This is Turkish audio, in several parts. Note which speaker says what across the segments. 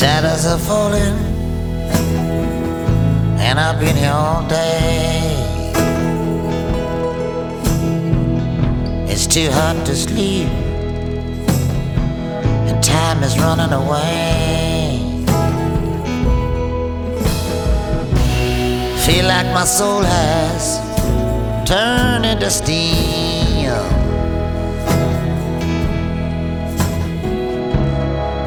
Speaker 1: Shadows are falling, and I've been here all day. It's too hot to sleep, and time is running away. Feel like my soul has turned into steel.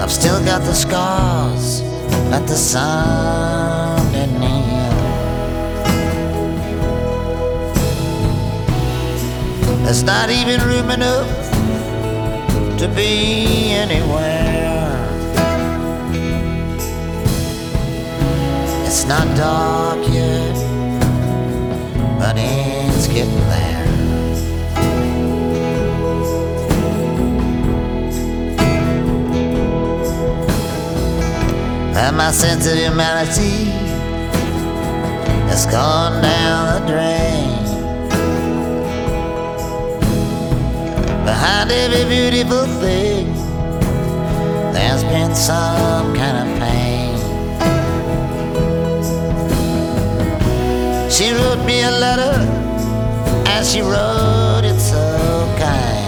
Speaker 1: I've still got the scars that the sun didn't. There's not even room enough to be anywhere. It's not dark yet, but it's getting there. And my sense of humanity has gone down the drain. Behind every beautiful thing, there's been some kind of pain. She wrote me a letter, and she wrote it so kind.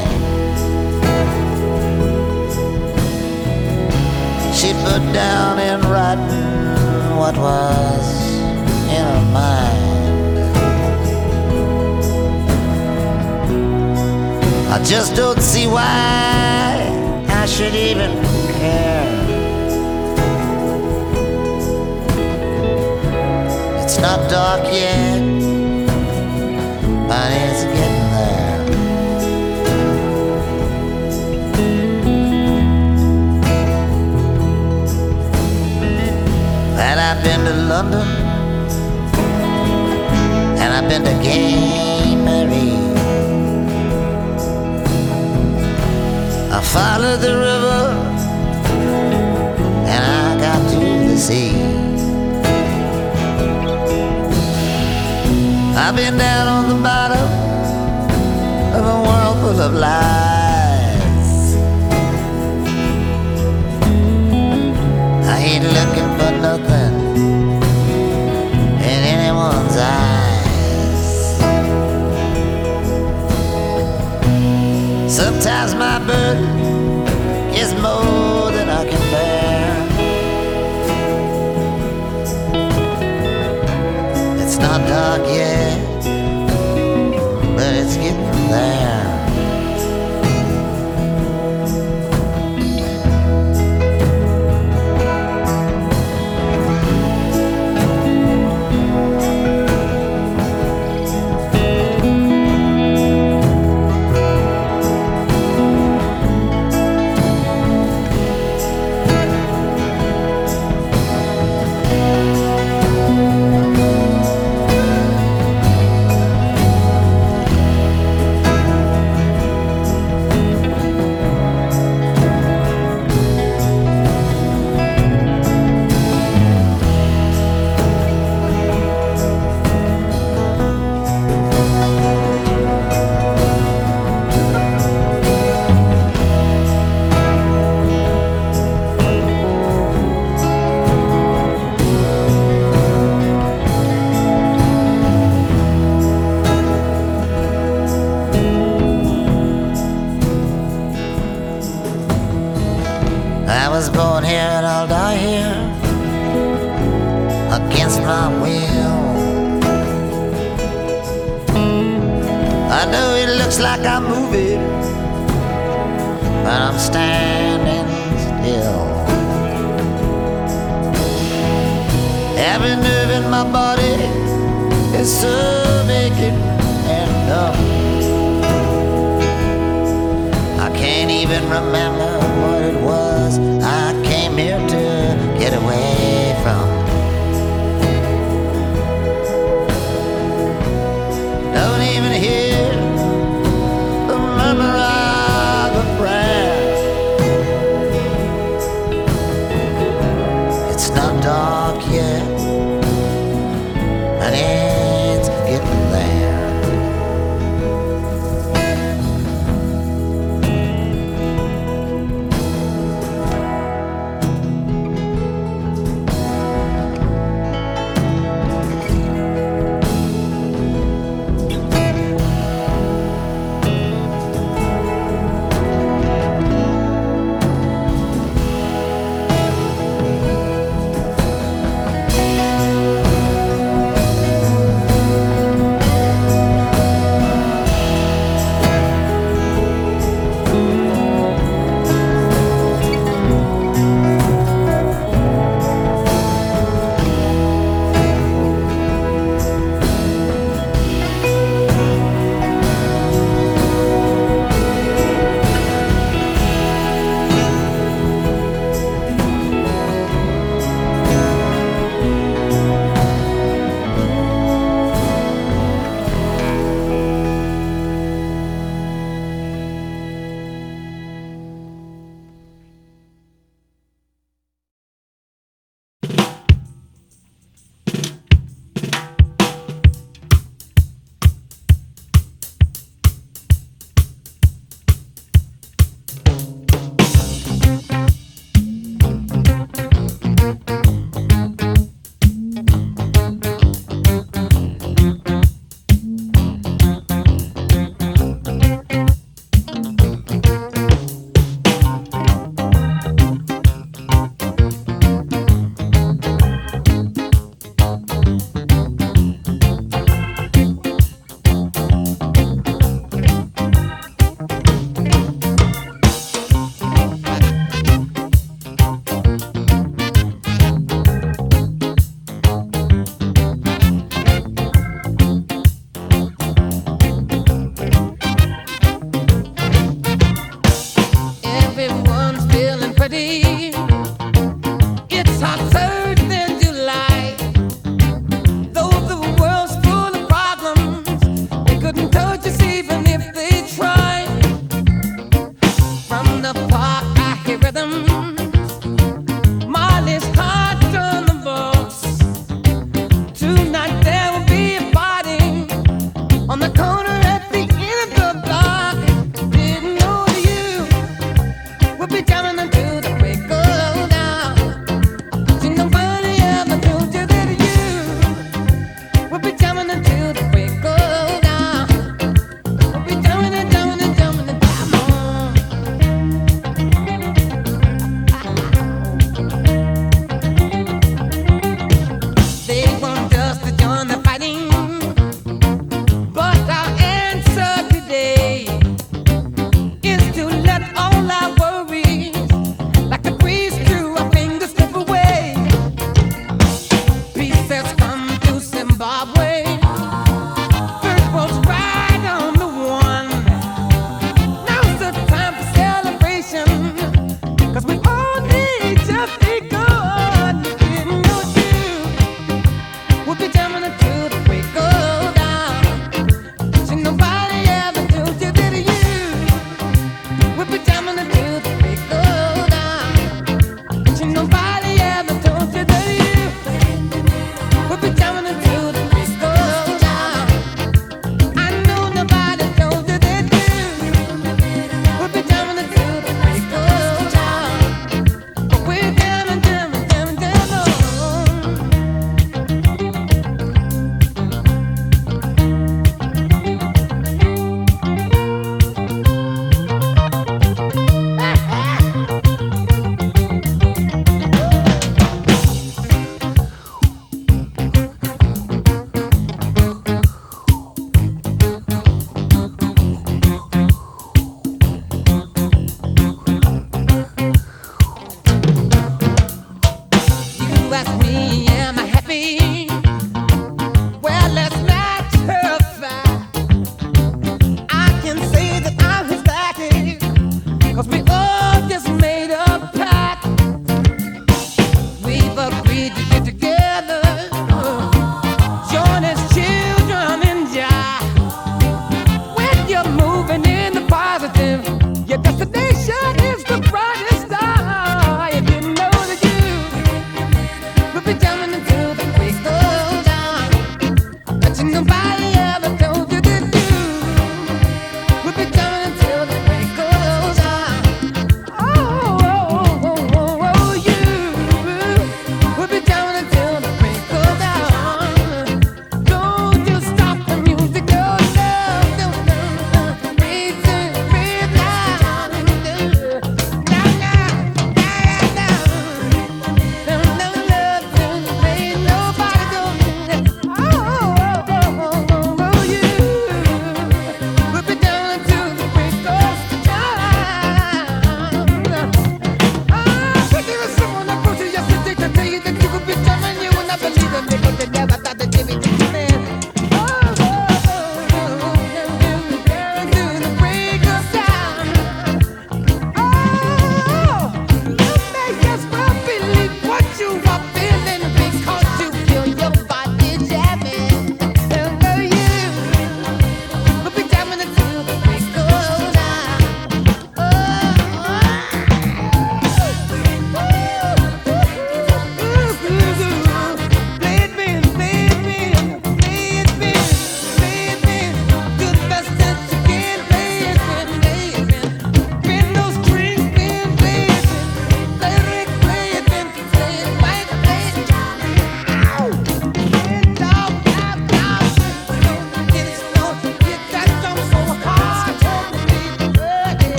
Speaker 1: She put down in writing what was in her mind. I just don't see why I should even care. It's not dark yet, but it's getting And I've been to London, and I've been to Gay. I followed the river, and I got to the sea. I've been down on the bottom of a world full of lies. Nothing in anyone's eyes. Sometimes my burden is more than I can bear. It's not dark yet, but it's getting there.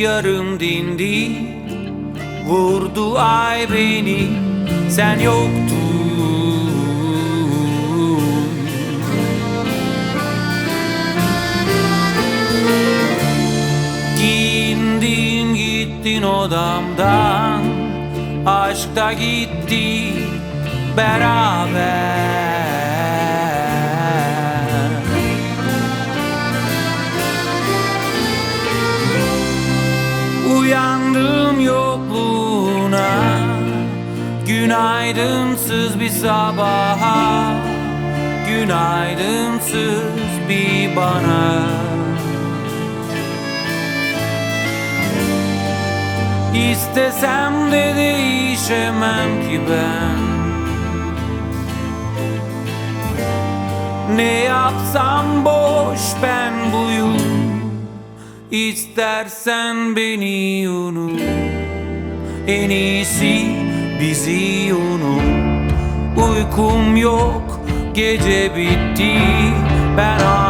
Speaker 2: Rüzgarım dindi Vurdu ay beni sen yoktun. Giyindin gittin odamdan Aşk da gitti beraber Günaydınsız bir sabaha. Günaydınsız bir bana. İstesem de değişemem ki ben. Ne yapsam boş ben buyum. İstersen beni unut. En iyisi bizi unut. Uykum yok gece bitti. Ben hala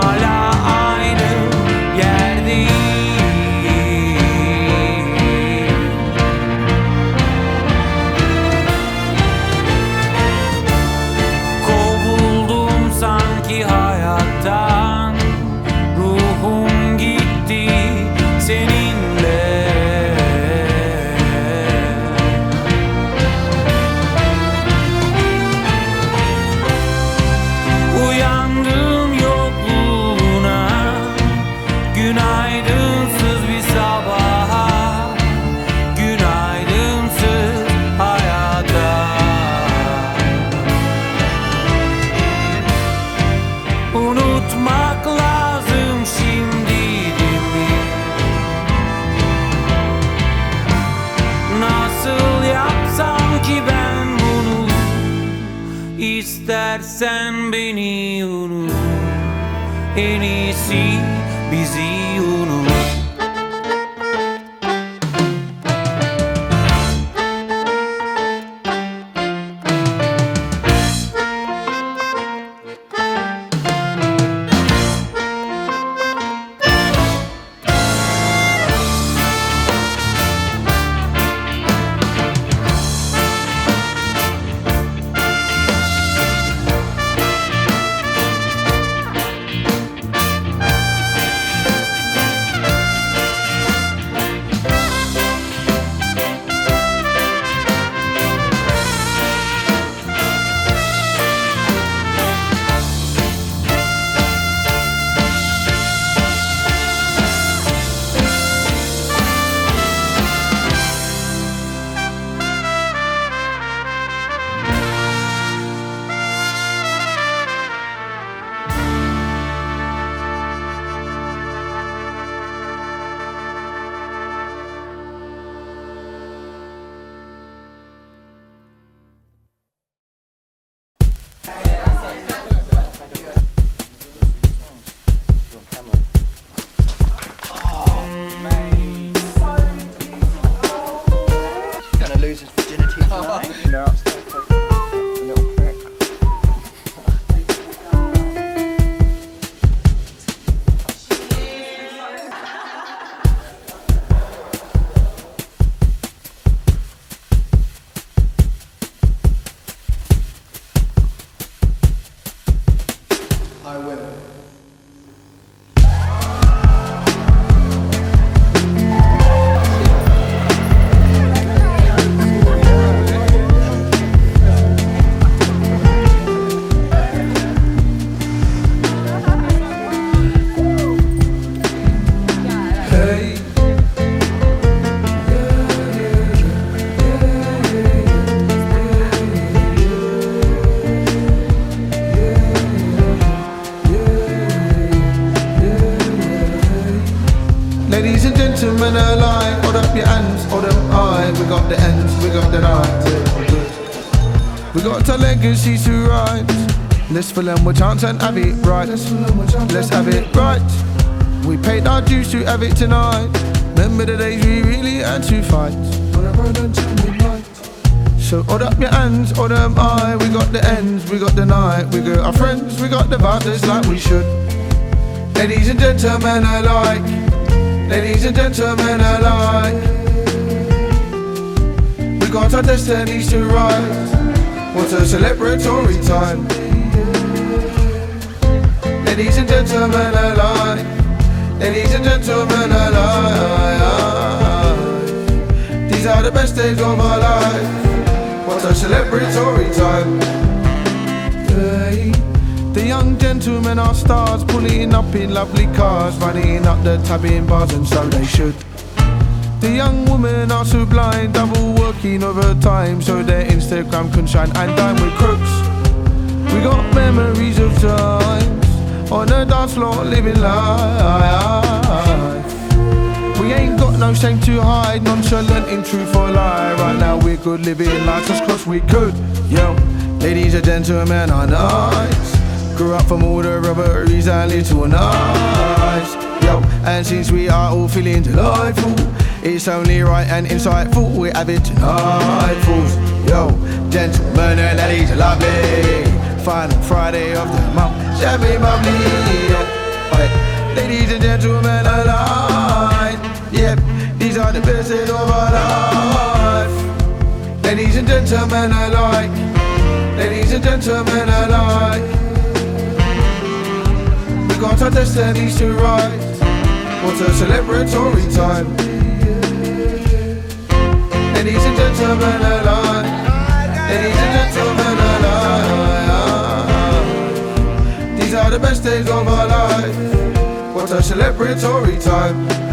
Speaker 3: our legacies to write. Let's fill them with chance and have it right. Let's have it right. We paid our dues to have it tonight. Remember the days we really had to fight. So hold up your hands, hold them high. We got the ends, we got the night. We got our friends, we got the vibes like we should. Ladies and gentlemen alike, Ladies and gentlemen alike, we got our destinies to write. What a celebratory time. Ladies and gentlemen alike, ladies and gentlemen alike, these are the best days of our life. What a celebratory time. Hey. The young gentlemen are stars, pulling up in lovely cars, running up the tab bars, and so they should. Women are so blind, double working overtime, so their Instagram can shine and dine with crooks. We got memories of times on the dance floor, living life. We ain't got no shame to hide, nonchalant in truth or lie. Right now we're good living lives, just cause we could. Yo, ladies and gentlemen are nice. Grew up from all the robberies and little nice. Yo, and since we are all feeling delightful, it's only right and insightful we have it fools. Yo, gentlemen and ladies, lovely. Final Friday of the month, shabby bubbly. Yeah. Ladies and gentlemen alive. Yep, these are the best of our life. Ladies and gentlemen alike. Ladies and gentlemen alike. We got our destinies to write. What a celebratory time. Ladies and gentlemen alike. Ladies and gentlemen alike. These are the best days of our life. What a celebratory time.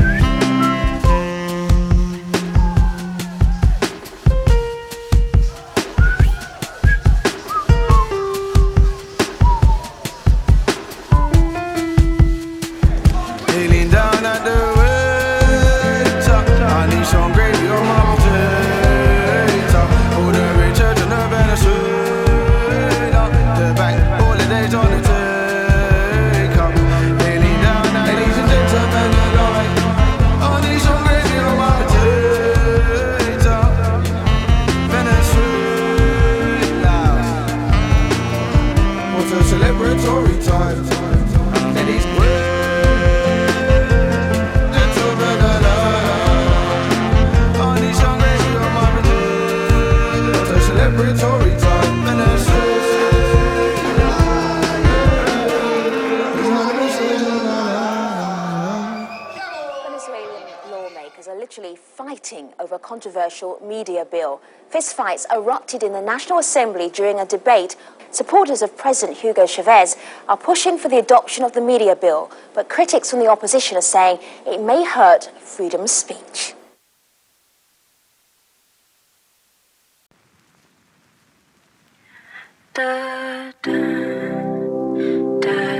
Speaker 4: Controversial media bill. Fistfights erupted in the National Assembly during a debate. Supporters of President Hugo Chavez are pushing for the adoption of the media bill, but critics from the opposition are saying it may hurt freedom of speech.
Speaker 5: Da, da, da,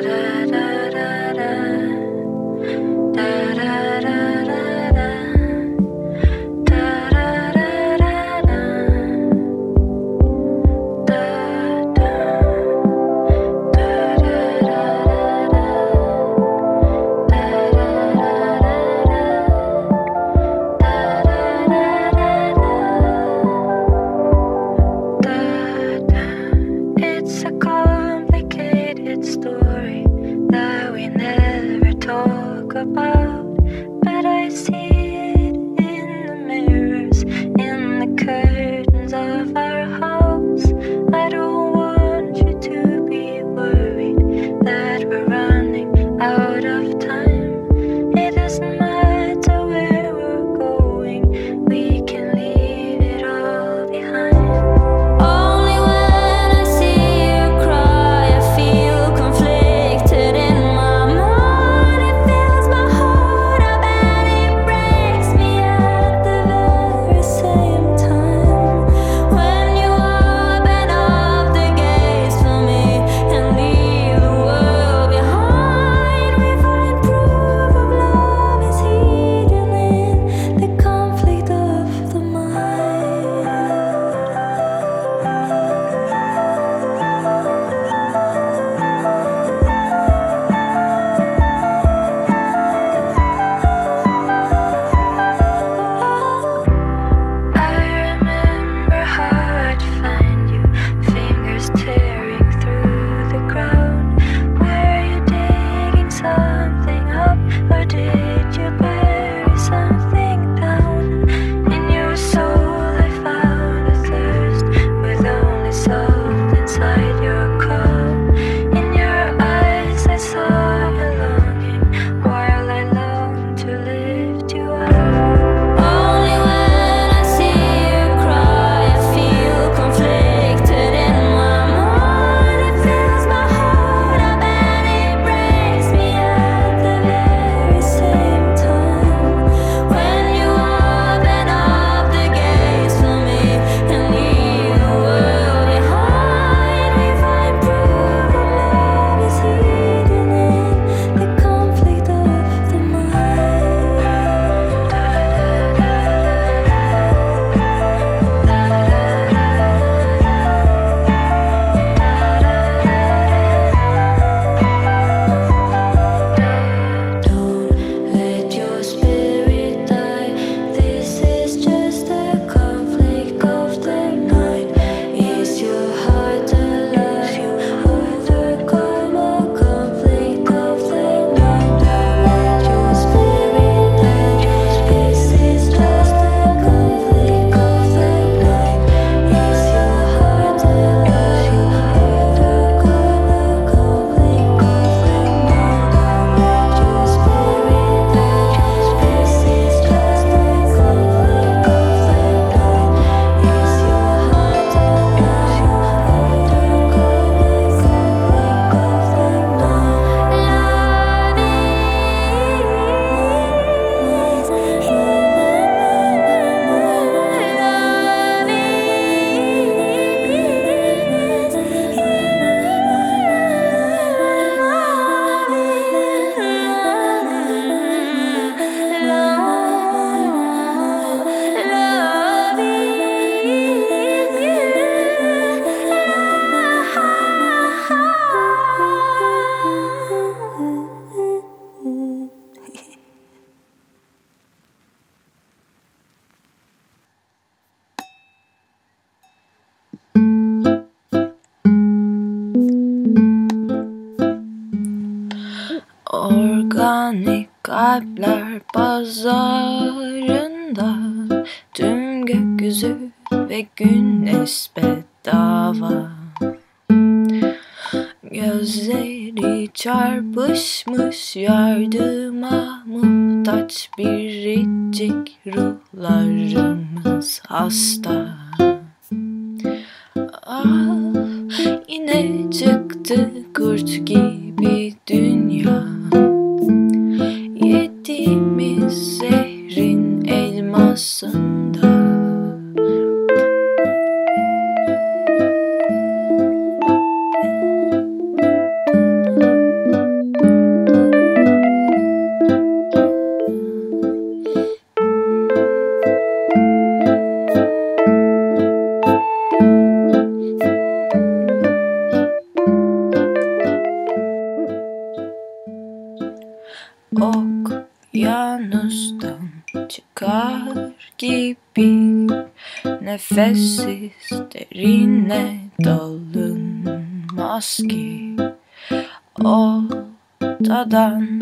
Speaker 6: Odadan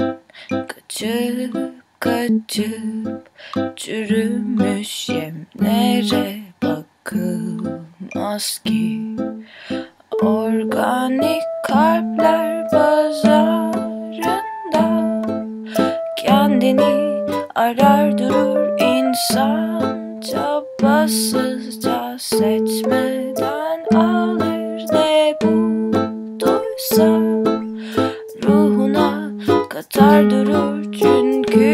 Speaker 6: kaçıp kaçıp Çürümüş yemlere bakılmaz ki. Organik kalpler pazarında Kendini arar durur. İnsan Çabasızca seçmeden alır ne bulduysa Katar durur çünkü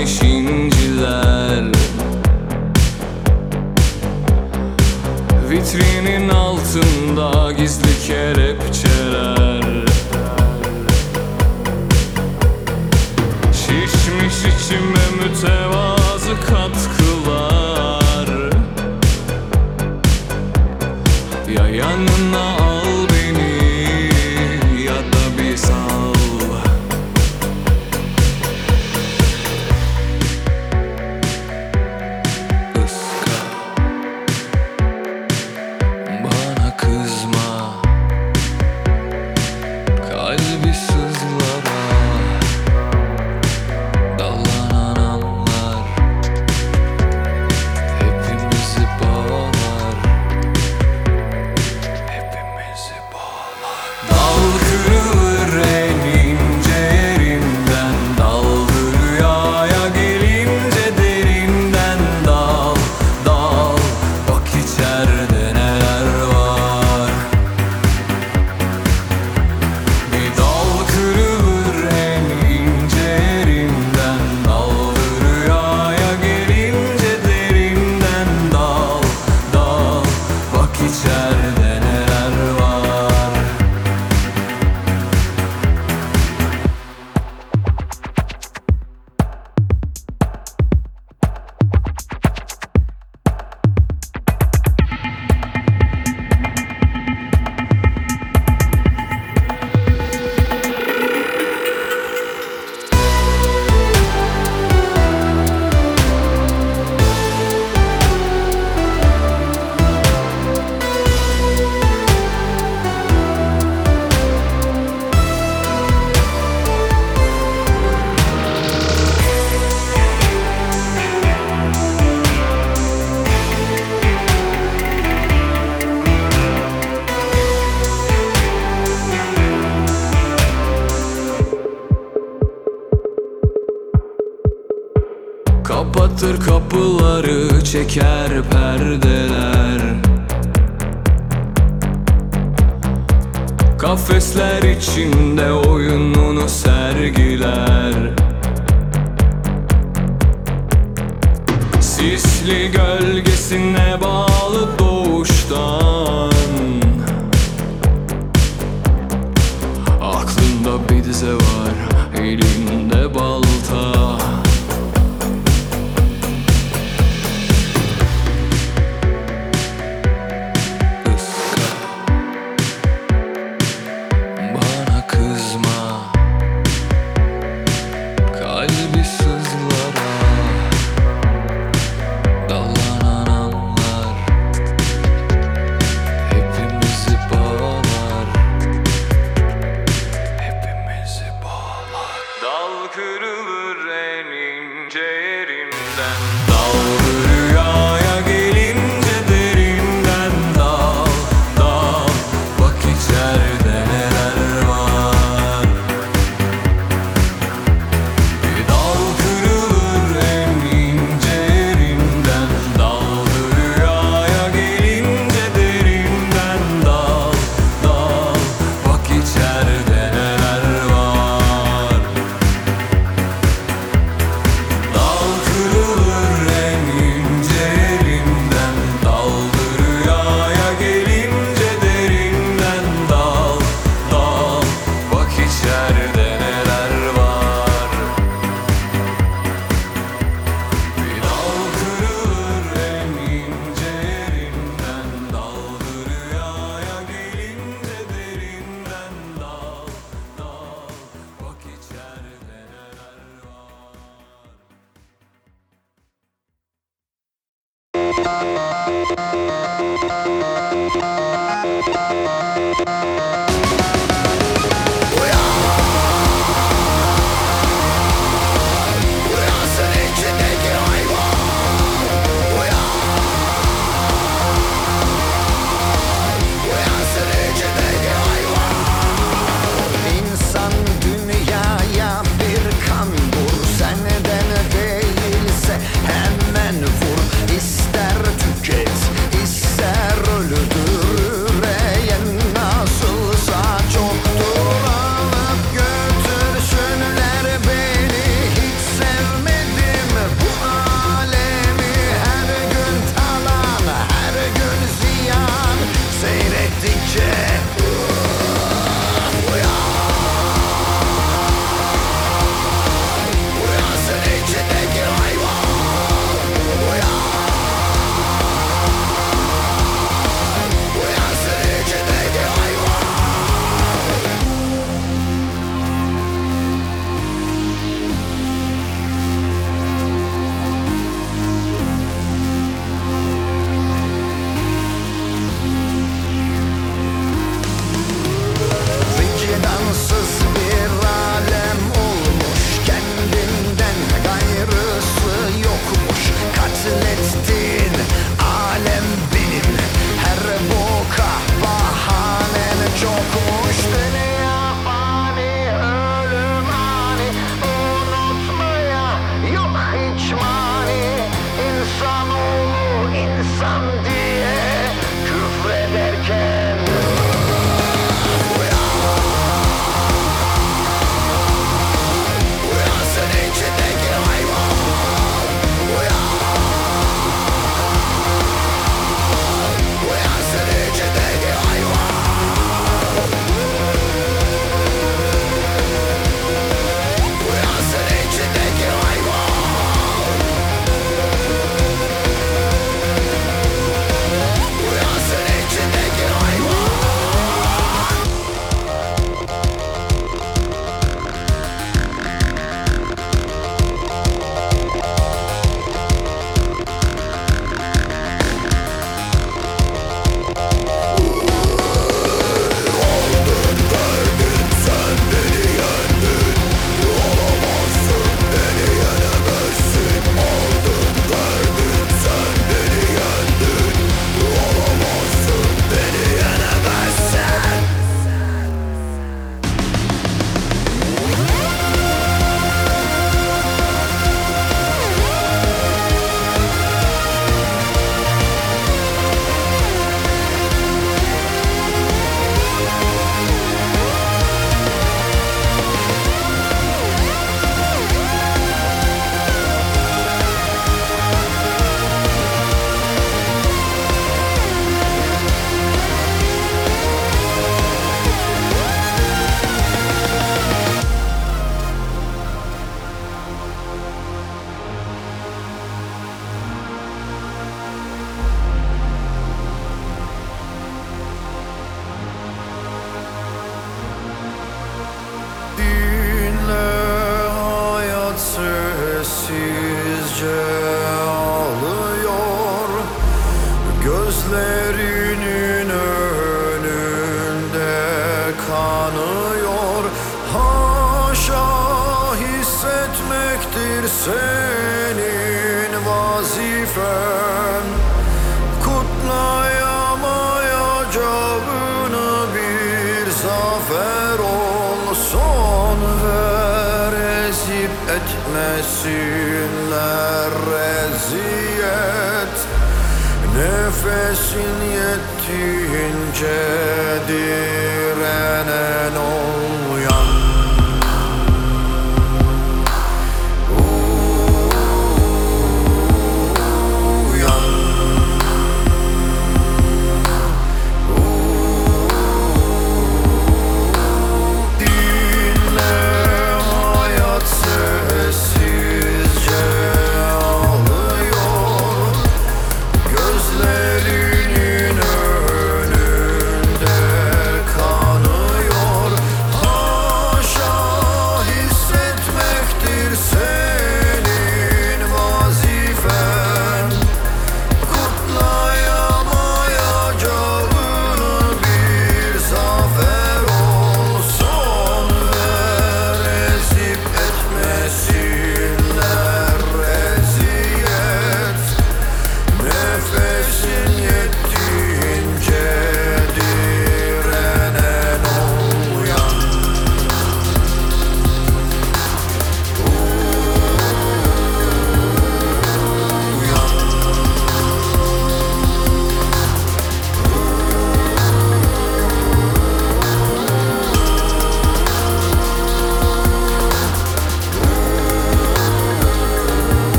Speaker 7: dizmiş inciler Vitrinin altında gizli kelepçeler. Şişmiş içime mütevazı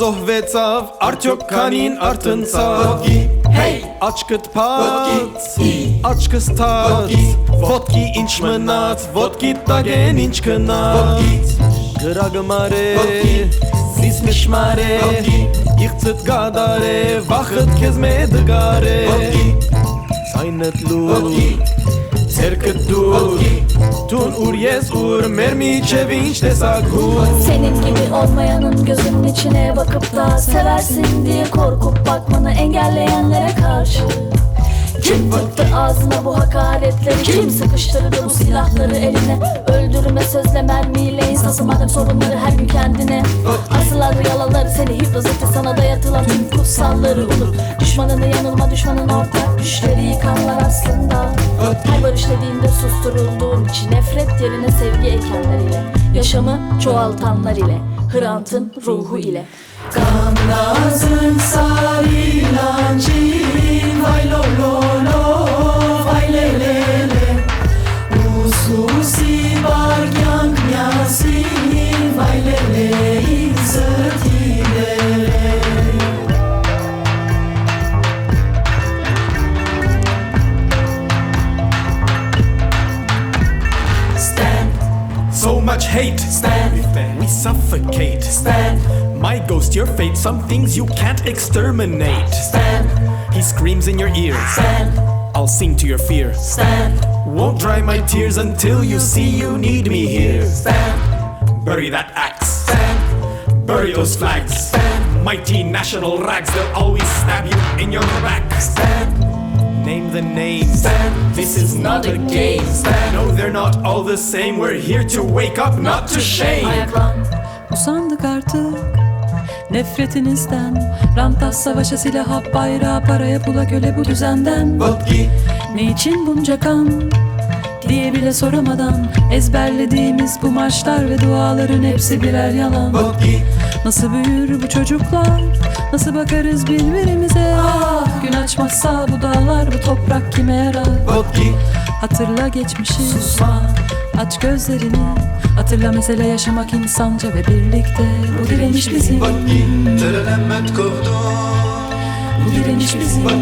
Speaker 8: զոհվեցավ Արդյոք քանին արտնցավ
Speaker 9: Hey,
Speaker 8: Աչքդ փած Աչքս թած Ոտքի ինչ մնաց Ոտքի տագեն ինչ գնաց Գրագը մարե Զիս մշմարե Իղծդ գադարե Վախդ քեզ մե դգարե Սայնդ լուր erket dur. Tun ur yez ur mermi çevinç de sagur
Speaker 10: Senin gibi olmayanın gözünün içine bakıp da Seversin diye korkup bakmanı engelleyenlere karşı. Kim tıktı ağzına bu hakaretleri? Kim sıkıştırdı bu silahları eline? Öldürme sözle mermiyle insan sımadım sorunları her gün kendine. Asılar ve seni hipnozete sana dayatılan tüm kutsalları unut. Düşmanını yanılma düşmanın ortak düşleri yıkanlar aslında. Her barış dediğinde susturulduğun için Nefret yerine sevgi ekenler ile Yaşamı çoğaltanlar ile Hrant'ın ruhu ile.
Speaker 9: Gangrazın sarilancin Vay lo lo lo
Speaker 8: hate
Speaker 9: Stand.
Speaker 8: We suffocate.
Speaker 11: Stand,
Speaker 8: My ghost, your fate, some things you can't exterminate.
Speaker 11: stand,
Speaker 8: He screams in your ear.
Speaker 11: stand,
Speaker 8: I'll sing to your fear.
Speaker 11: stand,
Speaker 8: Won't dry my tears until you see you need me here.
Speaker 11: stand,
Speaker 8: Bury that axe.
Speaker 11: stand,
Speaker 8: Bury those flags. Stand. Mighty national rags, they'll always stab you in your back. Name the names. This is not a game. No, they're not all the same. We're here to wake up, not to shame.
Speaker 10: Ayaklan
Speaker 9: Usandık artık nefretinizden Rantas savaşa silaha bayrağa paraya pula köle bu düzenden
Speaker 11: vodki,
Speaker 9: Ne için bunca kan diye bile soramadan Ezberlediğimiz bu marşlar ve duaların hepsi birer yalan. Nasıl büyür bu çocuklar? Nasıl bakarız birbirimize? Ah, Gün açmazsa bu dağlar bu toprak kime yarar? Hatırla geçmişi. Susma. Aç gözlerini. Hatırla mesele yaşamak insanca ve birlikte. Bu direniş bizim. Bu direniş bizim.
Speaker 11: Bak,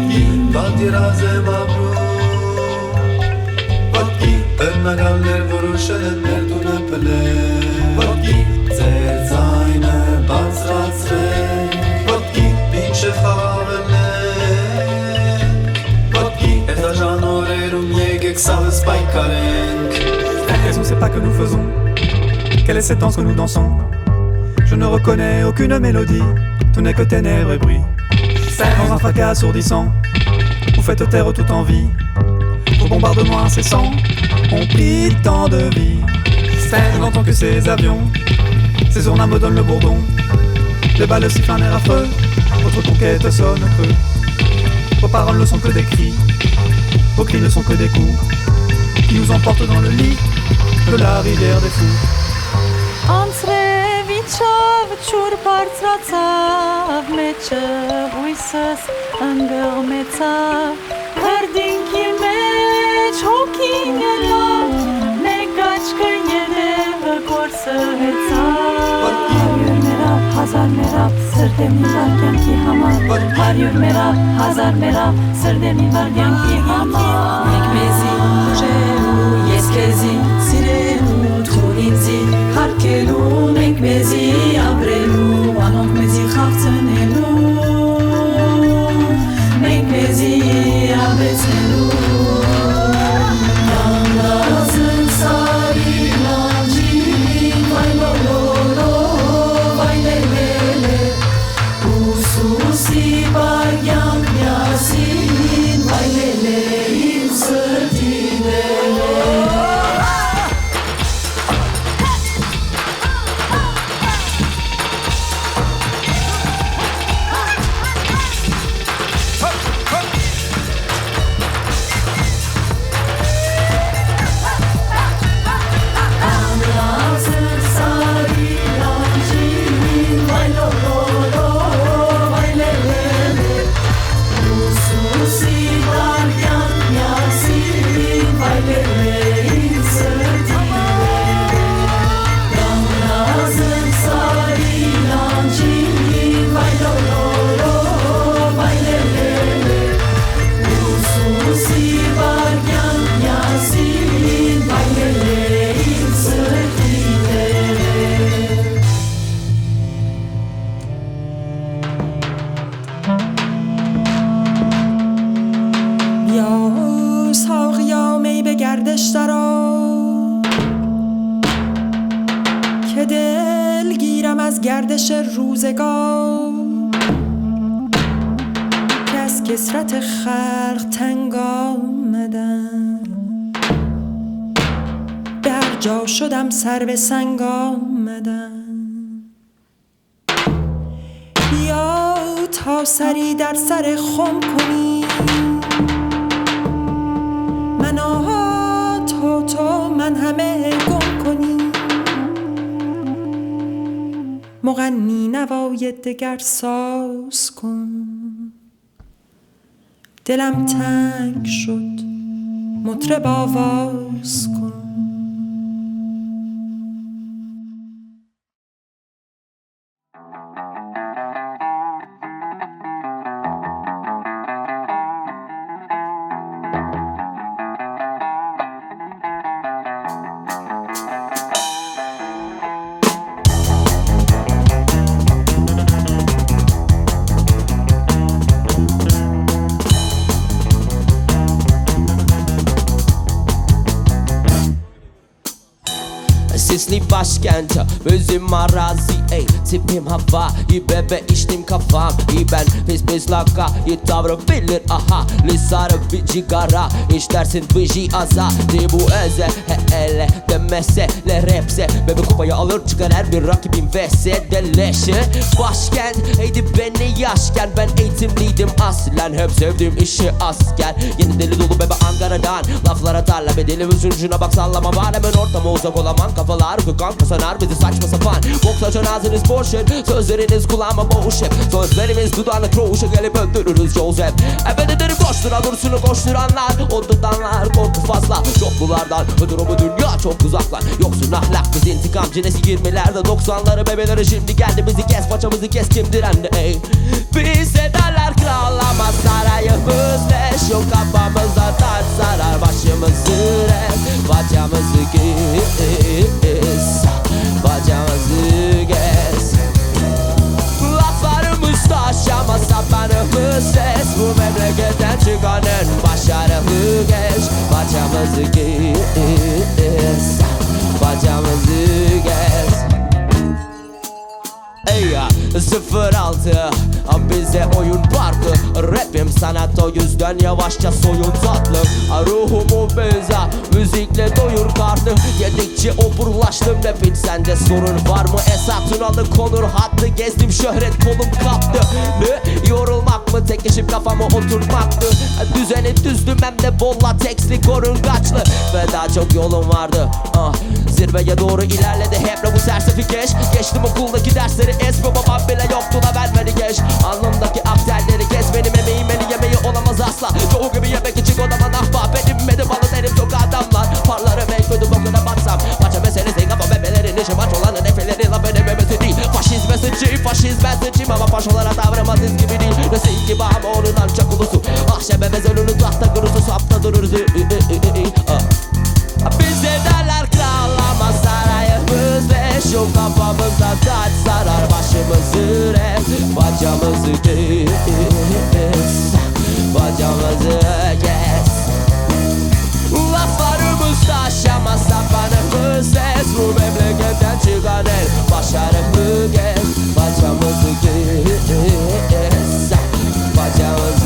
Speaker 11: yegek savs paikarenk.
Speaker 12: La raison, c'est pas que nous faisons. Quelle est cette danse que nous dansons? Je ne reconnais aucune mélodie. Tout n'est que ténèbres et bruit. Dans un fracas assourdissant, vous faites taire toute envie. Vos bombardements incessants tant de vie. Servent longtemps que ces avions, ces ornements donnent le bourdon. Les balles sifflent un air à feu, votre conquête sonne creux. Vos paroles ne sont que des cris, vos cris ne sont que des coups qui nous emportent dans le lit de la rivière des fous.
Speaker 9: Մեջ հոգին ելավ մեկ աչքը երևը կորսը հեցավ Հարյուր մերավ, հազար մերավ, սրտեմի վար կյանքի համար Հարյուր մերավ, հազար մերավ, սրտեմի վար կյանքի համար Մեկ մեզի ուժելու, ես քեզի սիրելու, թուն ինձի հարկելու Մենք մեզի ապրելու,
Speaker 13: به سنگ آمدم یا تا سری در سر خم کنی. من تو تو من همه گم کنی. مغنی نوای دگر ساز کن. دلم تنگ شد مطرب آواز کن.
Speaker 14: Bizim arazi tipim hava İyi bebe içtim kafam. İyi ben pis pis laka İyi tavrı bilir aha. Lisarı bir cigara İşlersin vıji aza Di bu eze he ele Demese le repse. Bebe kupayı alır çıkar her bir rakibin vs. Deleşi Başkent heydi beni yaşken. Ben eğitimliydim aslen Hep sevdiğim işi asker. Yeni deli dolu bebe Ankara'dan. Laflara tarla be dili ucuna bak sallama var. Hemen ortama uzak olaman kafalar Kıkan kasanar bizi saçma sapan. Boksa cenazeniz boş yer Sözleriniz kulağıma boş hep. Sözlerimiz dudağına kroğuşa gelip öldürürüz Joseph. Evet ederim koştura dursunu koşturanlar. O tutanlar korku fazla. Çoklulardan bu dünya çok uzaklar. Yoksun ahlak biz intikam cinesi 20'lerde 90'ları bebeleri şimdi geldi bizi kes paçamızı kes kim direndi ey Bize derler kral ama sarayımız leş. Yok kafamızda taç sarar başımızı res Bacamızı gez Bacamızı Ama sapanımız ses. Bu memleketten çıkan en başarılı genç. Bacamızı gez Bacamızı gez. Ey ya 06 bize oyun parkı. Rapim sanat o yüzden yavaşça soyun tatlı. Ruhumu benza müzikle doyur karnı. Yedikçe oburlaştım rapin sende sorun var mı? Esat Ünal'ı konur hattı. Gezdim şöhret kolum kaptı. Ne? Yorulmak mı? Tek işim kafama oturmaktı. Düzeni düzdüm hem de bolla teksli korungaçlı. Ve daha çok yolum vardı. Ah, Zirveye doğru ilerledi. Hep bu sersefi geç Geçtim okuldaki dersleri es bu babam bile yoktu la vermedi geç. Alnımdaki akterleri kes. Benim emeğim beni yemeği olamaz asla. Çoğu gibi yemek için odaman ahbap Benim benim balı derim çok adamlar. Parlarım en kötü bokuna baksam. Maça meselesi kafa bebelerin işi maç olanın efeleri la benim memesi değil. Faşizme sıçayım faşizme sıçayım ama paşalara tavrıma diz gibi değil. Resim gibi ama onun ancak ulusu. Ahşebe bezelünün tahta kurusu sapta dururuz Bize derler Yok kafamızda taç sarar başımızı res Bacamızı kes Bacamızı kes. Laflarımız taş ama sapanımız ses Bu memleketten çıkan el başarılı genç Bacamızı kes Bacamızı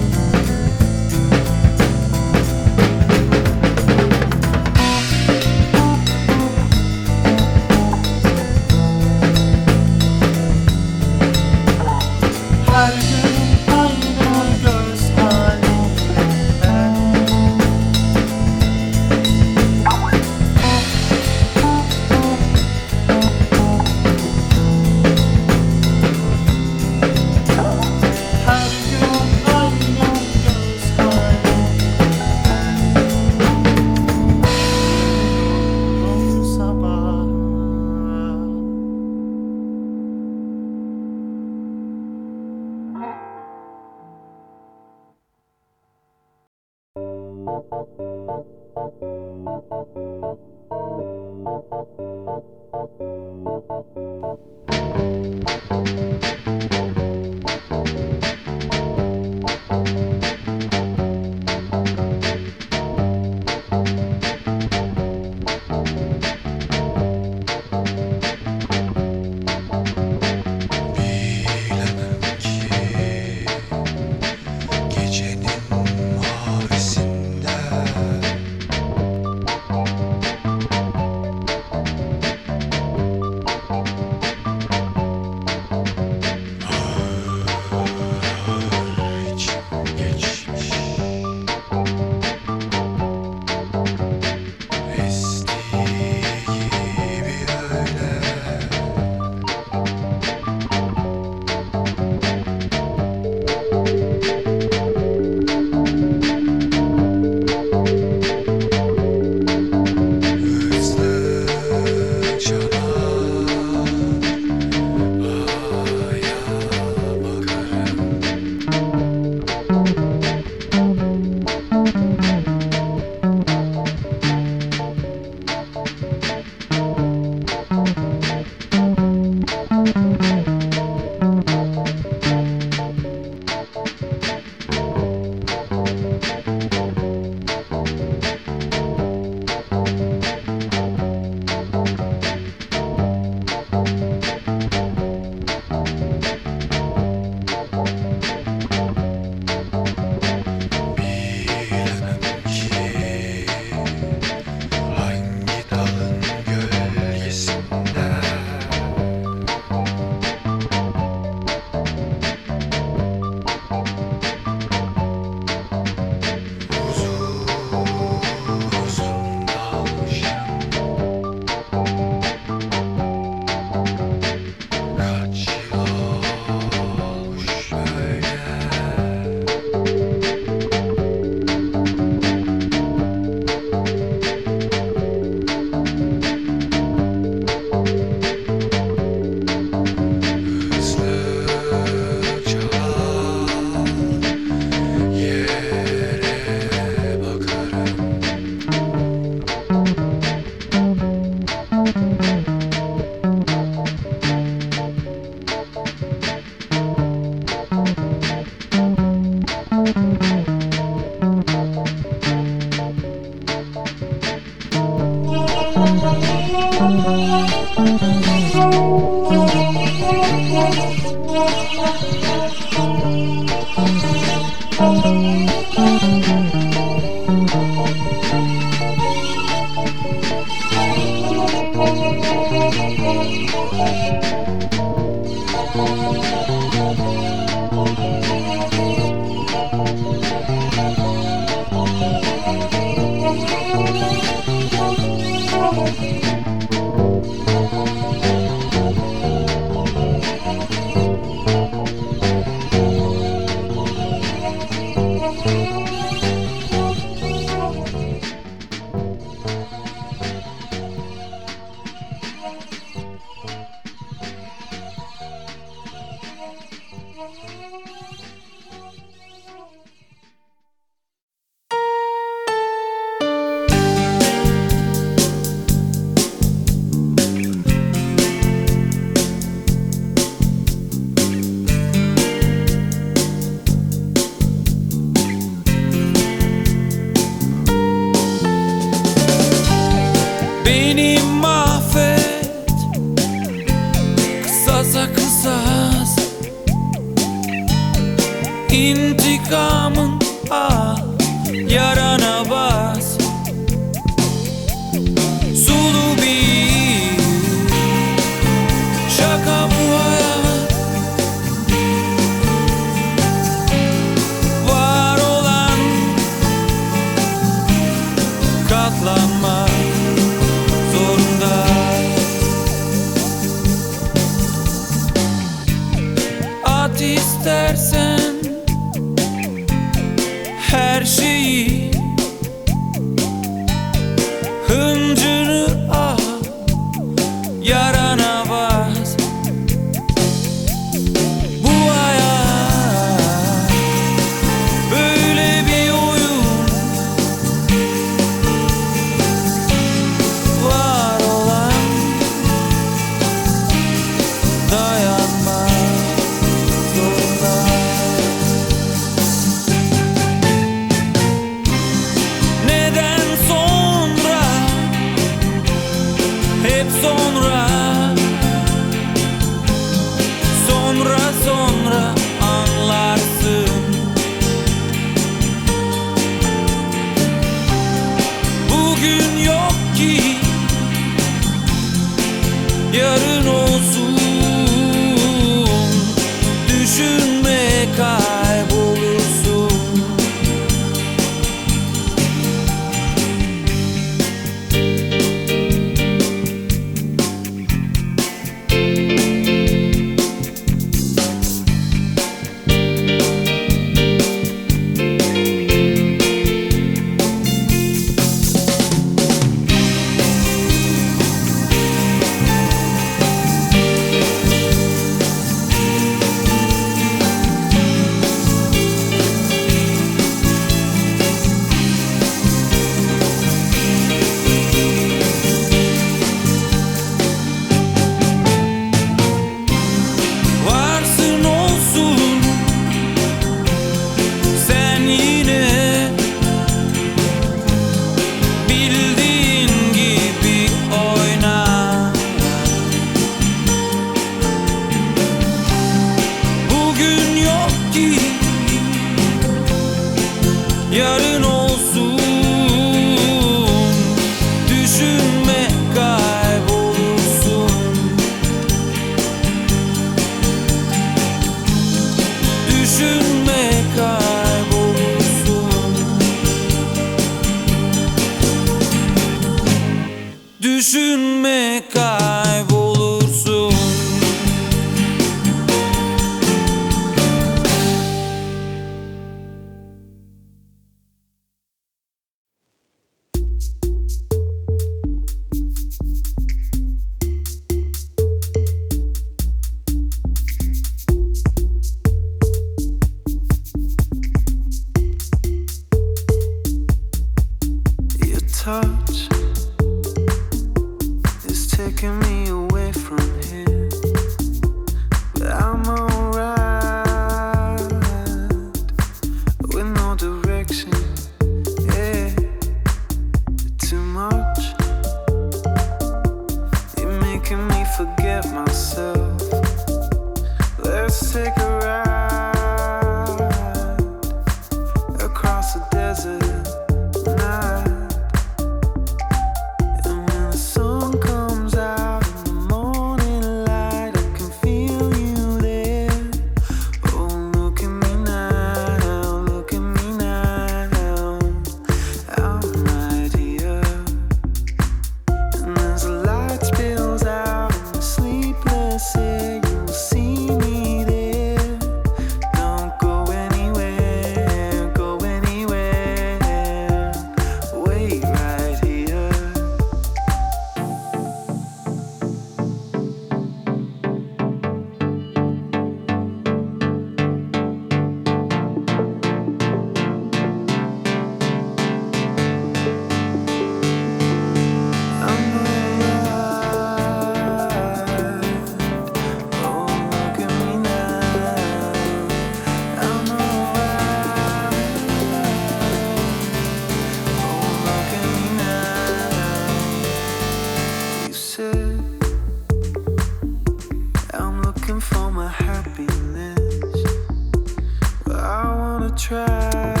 Speaker 15: wanna try